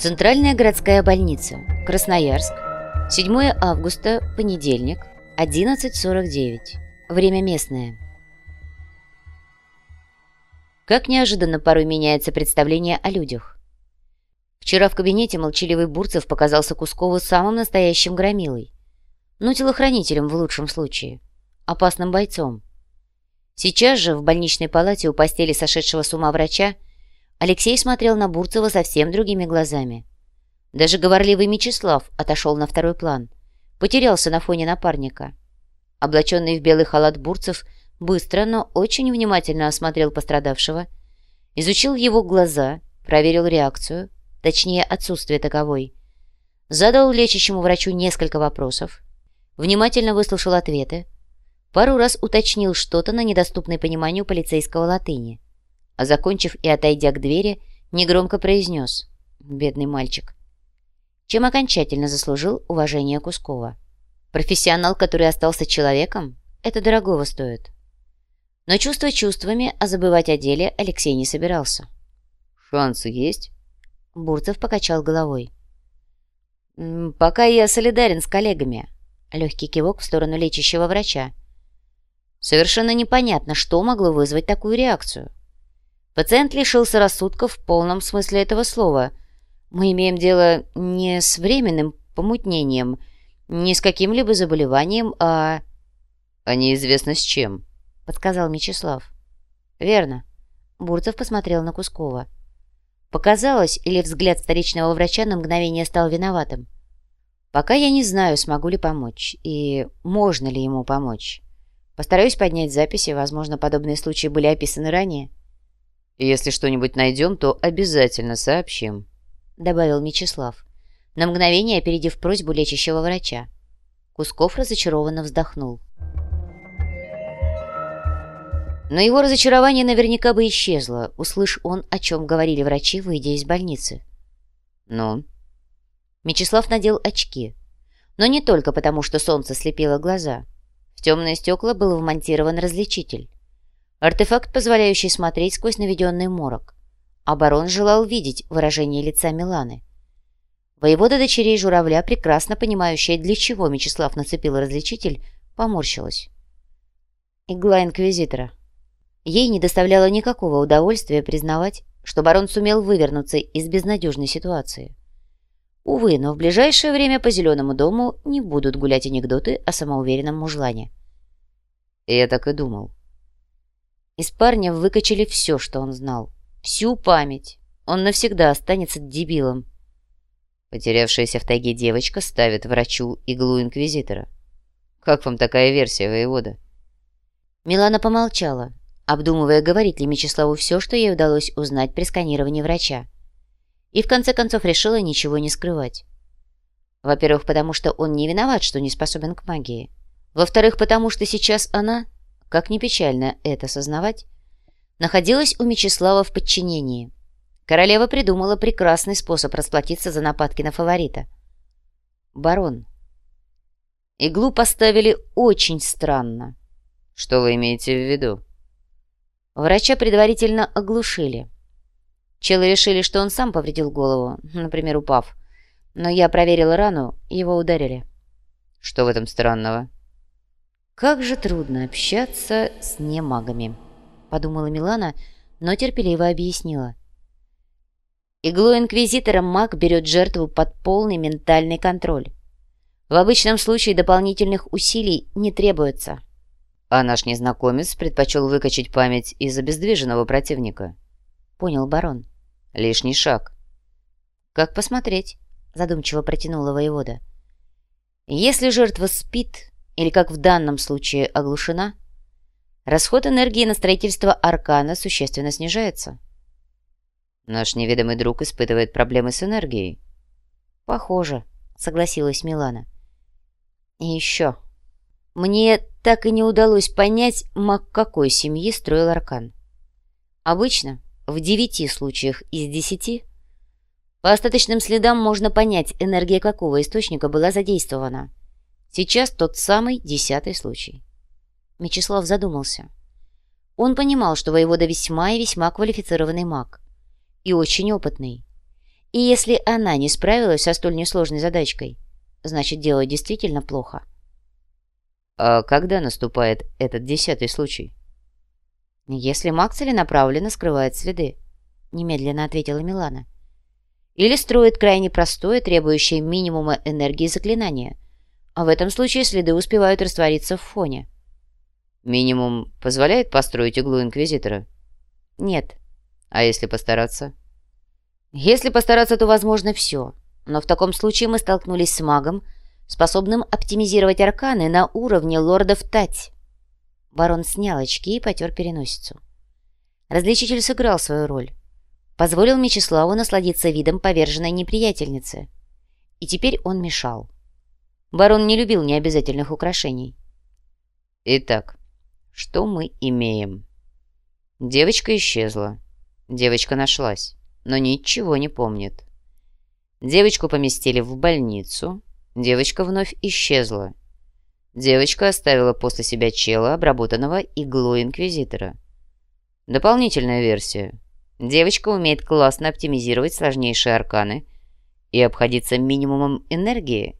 Центральная городская больница, Красноярск, 7 августа, понедельник, 11.49. Время местное. Как неожиданно порой меняется представление о людях. Вчера в кабинете молчаливый Бурцев показался Кускову самым настоящим громилой. Ну, телохранителем в лучшем случае. Опасным бойцом. Сейчас же в больничной палате у постели сошедшего с ума врача Алексей смотрел на Бурцева совсем другими глазами. Даже говорливый Мечислав отошел на второй план. Потерялся на фоне напарника. Облаченный в белый халат Бурцев быстро, но очень внимательно осмотрел пострадавшего, изучил его глаза, проверил реакцию, точнее отсутствие таковой, задал лечащему врачу несколько вопросов, внимательно выслушал ответы, пару раз уточнил что-то на недоступной пониманию полицейского латыни а закончив и отойдя к двери, негромко произнес «Бедный мальчик», чем окончательно заслужил уважение Кускова. Профессионал, который остался человеком, это дорогого стоит. Но чувства чувствами, а забывать о деле Алексей не собирался. «Шансы есть?» Бурцев покачал головой. «Пока я солидарен с коллегами». Легкий кивок в сторону лечащего врача. Совершенно непонятно, что могло вызвать такую реакцию. Пациент лишился рассудка в полном смысле этого слова. Мы имеем дело не с временным помутнением, не с каким-либо заболеванием, а... «А неизвестно с чем», — подсказал Мечислав. «Верно». Бурцев посмотрел на Кускова. Показалось, или взгляд столичного врача на мгновение стал виноватым. «Пока я не знаю, смогу ли помочь, и можно ли ему помочь. Постараюсь поднять записи, возможно, подобные случаи были описаны ранее». «Если что-нибудь найдем, то обязательно сообщим», — добавил Мечислав, на мгновение опередив просьбу лечащего врача. Кусков разочарованно вздохнул. Но его разочарование наверняка бы исчезло, услышь он, о чем говорили врачи, выйдя из больницы. «Ну?» Мечислав надел очки. Но не только потому, что солнце слепило глаза. В темные стекла был вмонтирован различитель. Артефакт, позволяющий смотреть сквозь наведенный морок. А барон желал видеть выражение лица Миланы. Воевода дочерей журавля, прекрасно понимающая, для чего Мечислав нацепил различитель, поморщилась. Игла инквизитора. Ей не доставляло никакого удовольствия признавать, что барон сумел вывернуться из безнадежной ситуации. Увы, но в ближайшее время по Зеленому дому не будут гулять анекдоты о самоуверенном мужлане. Я так и думал. Из парня выкачали все, что он знал. Всю память. Он навсегда останется дебилом. Потерявшаяся в тайге девочка ставит врачу иглу инквизитора. Как вам такая версия, воевода? Милана помолчала, обдумывая, говорить ли Мечиславу все, что ей удалось узнать при сканировании врача. И в конце концов решила ничего не скрывать. Во-первых, потому что он не виноват, что не способен к магии. Во-вторых, потому что сейчас она как ни печально это сознавать, находилась у Мечислава в подчинении. Королева придумала прекрасный способ расплатиться за нападки на фаворита. Барон. Иглу поставили очень странно. Что вы имеете в виду? Врача предварительно оглушили. Челы решили, что он сам повредил голову, например, упав. Но я проверила рану, его ударили. Что в этом странного? «Как же трудно общаться с немагами», — подумала Милана, но терпеливо объяснила. Иглу Инквизитора маг берет жертву под полный ментальный контроль. В обычном случае дополнительных усилий не требуется. А наш незнакомец предпочел выкачать память из обездвиженного противника. Понял барон. Лишний шаг. Как посмотреть? Задумчиво протянула воевода. Если жертва спит, или, как в данном случае, оглушена, расход энергии на строительство аркана существенно снижается. Наш неведомый друг испытывает проблемы с энергией. Похоже, согласилась Милана. И еще. Мне так и не удалось понять, маг какой семьи строил аркан. Обычно, в девяти случаях из десяти, по остаточным следам можно понять, энергия какого источника была задействована. Сейчас тот самый десятый случай. Мечислав задумался. Он понимал, что воевода весьма и весьма квалифицированный маг. И очень опытный. И если она не справилась со столь несложной задачкой, значит, дело действительно плохо. А когда наступает этот десятый случай? Если маг целенаправленно скрывает следы, немедленно ответила Милана. Или строит крайне простое, требующее минимума энергии заклинание, а в этом случае следы успевают раствориться в фоне. Минимум позволяет построить иглу Инквизитора? Нет. А если постараться? Если постараться, то возможно все. Но в таком случае мы столкнулись с магом, способным оптимизировать арканы на уровне лордов Тать. Барон снял очки и потер переносицу. Различитель сыграл свою роль. Позволил Мечиславу насладиться видом поверженной неприятельницы. И теперь он мешал. Барон не любил необязательных украшений. Итак, что мы имеем? Девочка исчезла. Девочка нашлась, но ничего не помнит. Девочку поместили в больницу. Девочка вновь исчезла. Девочка оставила после себя чела, обработанного иглой Инквизитора. Дополнительная версия. Девочка умеет классно оптимизировать сложнейшие арканы и обходиться минимумом энергии.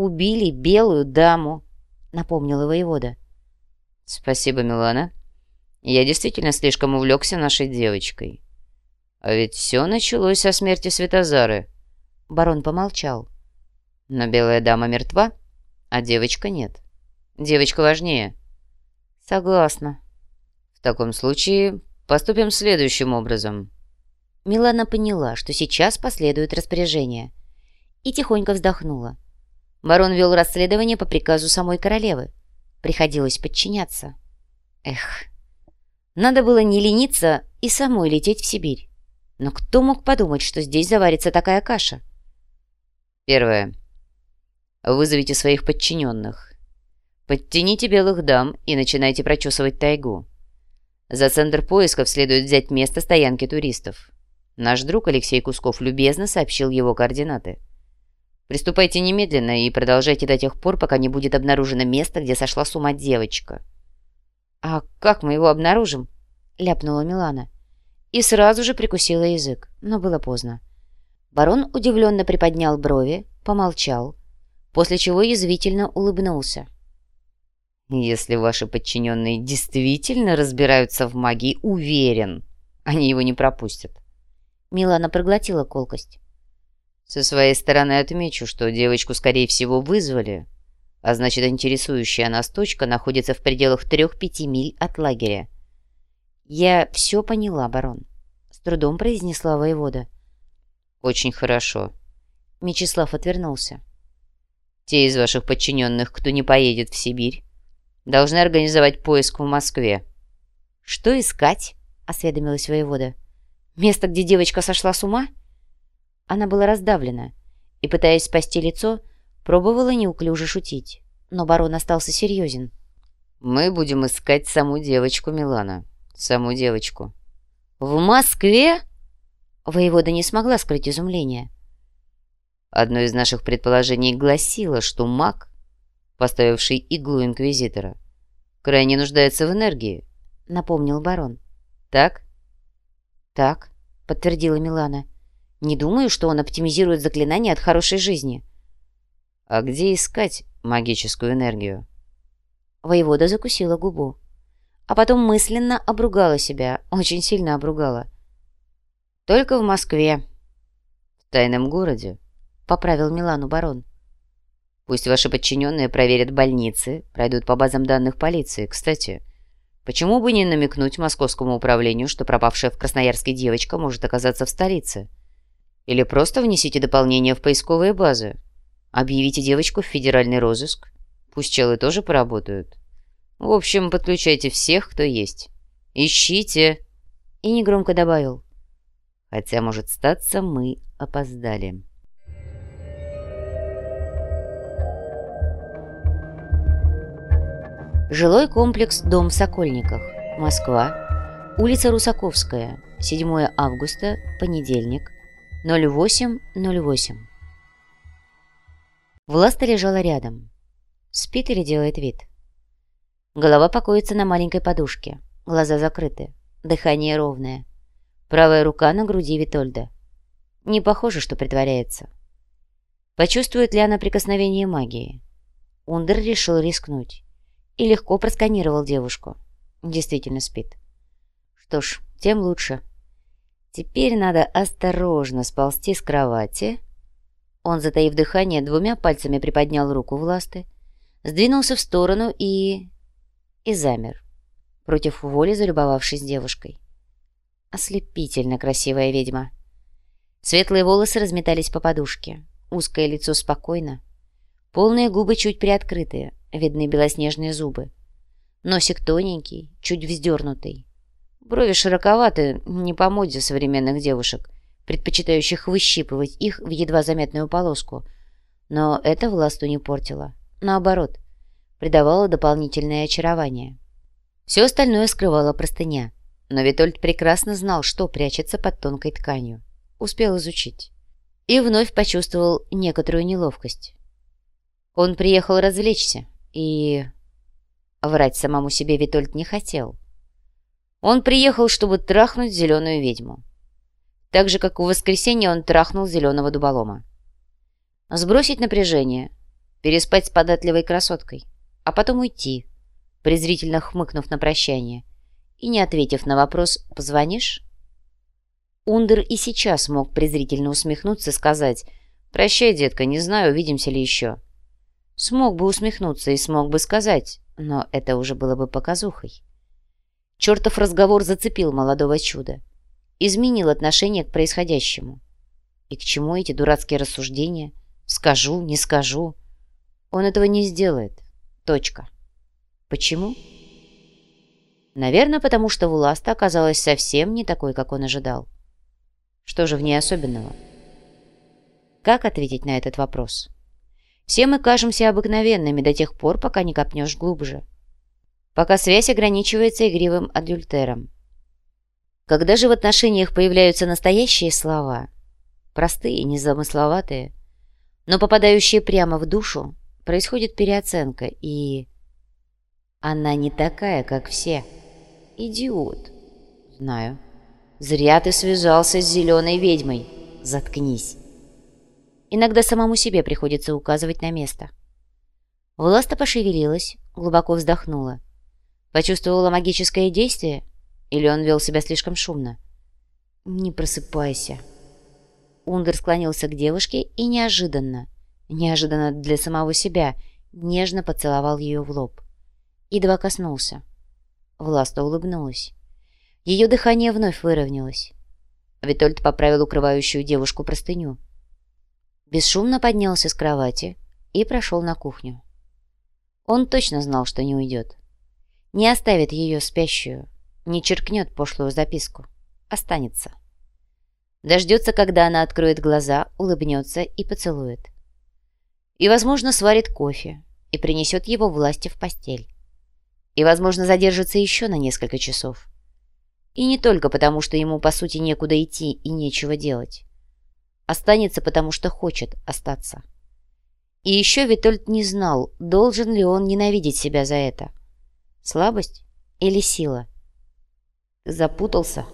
«Убили белую даму», — напомнила воевода. «Спасибо, Милана. Я действительно слишком увлекся нашей девочкой. А ведь все началось со смерти Светозары». Барон помолчал. «Но белая дама мертва?» А девочка нет. Девочка важнее. Согласна. В таком случае поступим следующим образом. Милана поняла, что сейчас последует распоряжение, и тихонько вздохнула. Барон вел расследование по приказу самой королевы. Приходилось подчиняться. Эх, надо было не лениться и самой лететь в Сибирь. Но кто мог подумать, что здесь заварится такая каша? Первое. Вызовите своих подчиненных. Подтяните белых дам и начинайте прочесывать тайгу. За центр поисков следует взять место стоянки туристов. Наш друг Алексей Кусков любезно сообщил его координаты. Приступайте немедленно и продолжайте до тех пор, пока не будет обнаружено место, где сошла с ума девочка. «А как мы его обнаружим?» — ляпнула Милана. И сразу же прикусила язык, но было поздно. Барон удивленно приподнял брови, помолчал, после чего язвительно улыбнулся. «Если ваши подчиненные действительно разбираются в магии, уверен, они его не пропустят». Милана проглотила колкость. «Со своей стороны отмечу, что девочку, скорее всего, вызвали, а значит, интересующая нас точка находится в пределах трех-пяти миль от лагеря». «Я все поняла, барон», — с трудом произнесла воевода. «Очень хорошо». Мечислав отвернулся. Те из ваших подчиненных, кто не поедет в Сибирь, должны организовать поиск в Москве». «Что искать?» — осведомилась воевода. «Место, где девочка сошла с ума?» Она была раздавлена и, пытаясь спасти лицо, пробовала неуклюже шутить. Но барон остался серьезен. «Мы будем искать саму девочку, Милана. Саму девочку». «В Москве?» Воевода не смогла скрыть изумление. Одно из наших предположений гласило, что маг, поставивший иглу Инквизитора, крайне нуждается в энергии, — напомнил барон. «Так?» «Так», — подтвердила Милана. «Не думаю, что он оптимизирует заклинание от хорошей жизни». «А где искать магическую энергию?» Воевода закусила губу, а потом мысленно обругала себя, очень сильно обругала. «Только в Москве». «В тайном городе?» поправил Милану барон. Пусть ваши подчиненные проверят больницы, пройдут по базам данных полиции. Кстати, почему бы не намекнуть московскому управлению, что пропавшая в Красноярске девочка может оказаться в столице? Или просто внесите дополнение в поисковые базы. Объявите девочку в федеральный розыск. Пусть челы тоже поработают. В общем, подключайте всех, кто есть. Ищите!» И негромко добавил. «Хотя, может, статься, мы опоздали». Жилой комплекс «Дом в Сокольниках», Москва, улица Русаковская, 7 августа, понедельник, 08.08. Власта лежала рядом. Спит или делает вид? Голова покоится на маленькой подушке, глаза закрыты, дыхание ровное. Правая рука на груди Витольда. Не похоже, что притворяется. Почувствует ли она прикосновение магии? Ундер решил рискнуть и легко просканировал девушку. Действительно спит. Что ж, тем лучше. Теперь надо осторожно сползти с кровати. Он, затаив дыхание, двумя пальцами приподнял руку власты, сдвинулся в сторону и... и замер, против воли залюбовавшись девушкой. Ослепительно красивая ведьма. Светлые волосы разметались по подушке, узкое лицо спокойно, полные губы чуть приоткрытые, видны белоснежные зубы. Носик тоненький, чуть вздернутый. Брови широковаты, не по моде современных девушек, предпочитающих выщипывать их в едва заметную полоску. Но это власту не портило. Наоборот, придавало дополнительное очарование. Все остальное скрывала простыня. Но Витольд прекрасно знал, что прячется под тонкой тканью. Успел изучить. И вновь почувствовал некоторую неловкость. Он приехал развлечься, и... Врать самому себе Витольд не хотел. Он приехал, чтобы трахнуть зеленую ведьму. Так же, как в воскресенье он трахнул зеленого дуболома. Сбросить напряжение, переспать с податливой красоткой, а потом уйти, презрительно хмыкнув на прощание и не ответив на вопрос «позвонишь?». Ундер и сейчас мог презрительно усмехнуться и сказать «Прощай, детка, не знаю, увидимся ли еще». Смог бы усмехнуться и смог бы сказать, но это уже было бы показухой. Чертов разговор зацепил молодого чуда. Изменил отношение к происходящему. И к чему эти дурацкие рассуждения? Скажу, не скажу. Он этого не сделает. Точка. Почему? Наверное, потому что Власта оказалась совсем не такой, как он ожидал. Что же в ней особенного? Как ответить на этот вопрос? Все мы кажемся обыкновенными до тех пор, пока не копнешь глубже пока связь ограничивается игривым адюльтером. Когда же в отношениях появляются настоящие слова, простые, незамысловатые, но попадающие прямо в душу, происходит переоценка, и... Она не такая, как все. Идиот. Знаю. Зря ты связался с зеленой ведьмой. Заткнись. Иногда самому себе приходится указывать на место. Власта пошевелилась, глубоко вздохнула. Почувствовала магическое действие? Или он вел себя слишком шумно? «Не просыпайся». Ундер склонился к девушке и неожиданно, неожиданно для самого себя, нежно поцеловал ее в лоб. Едва коснулся. Власта улыбнулась. Ее дыхание вновь выровнялось. Витольд поправил укрывающую девушку простыню. Бесшумно поднялся с кровати и прошел на кухню. Он точно знал, что не уйдет. Не оставит ее спящую, не черкнет пошлую записку. Останется. Дождется, когда она откроет глаза, улыбнется и поцелует. И, возможно, сварит кофе и принесет его власти в постель. И, возможно, задержится еще на несколько часов. И не только потому, что ему, по сути, некуда идти и нечего делать. Останется, потому что хочет остаться. И еще Витольд не знал, должен ли он ненавидеть себя за это. Слабость или сила? Запутался.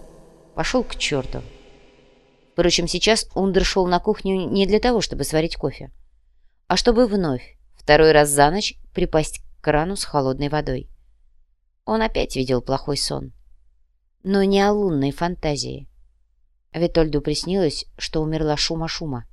Пошел к черту. Впрочем, сейчас Ундер шел на кухню не для того, чтобы сварить кофе, а чтобы вновь, второй раз за ночь, припасть к крану с холодной водой. Он опять видел плохой сон. Но не о лунной фантазии. Витольду приснилось, что умерла Шума-Шума.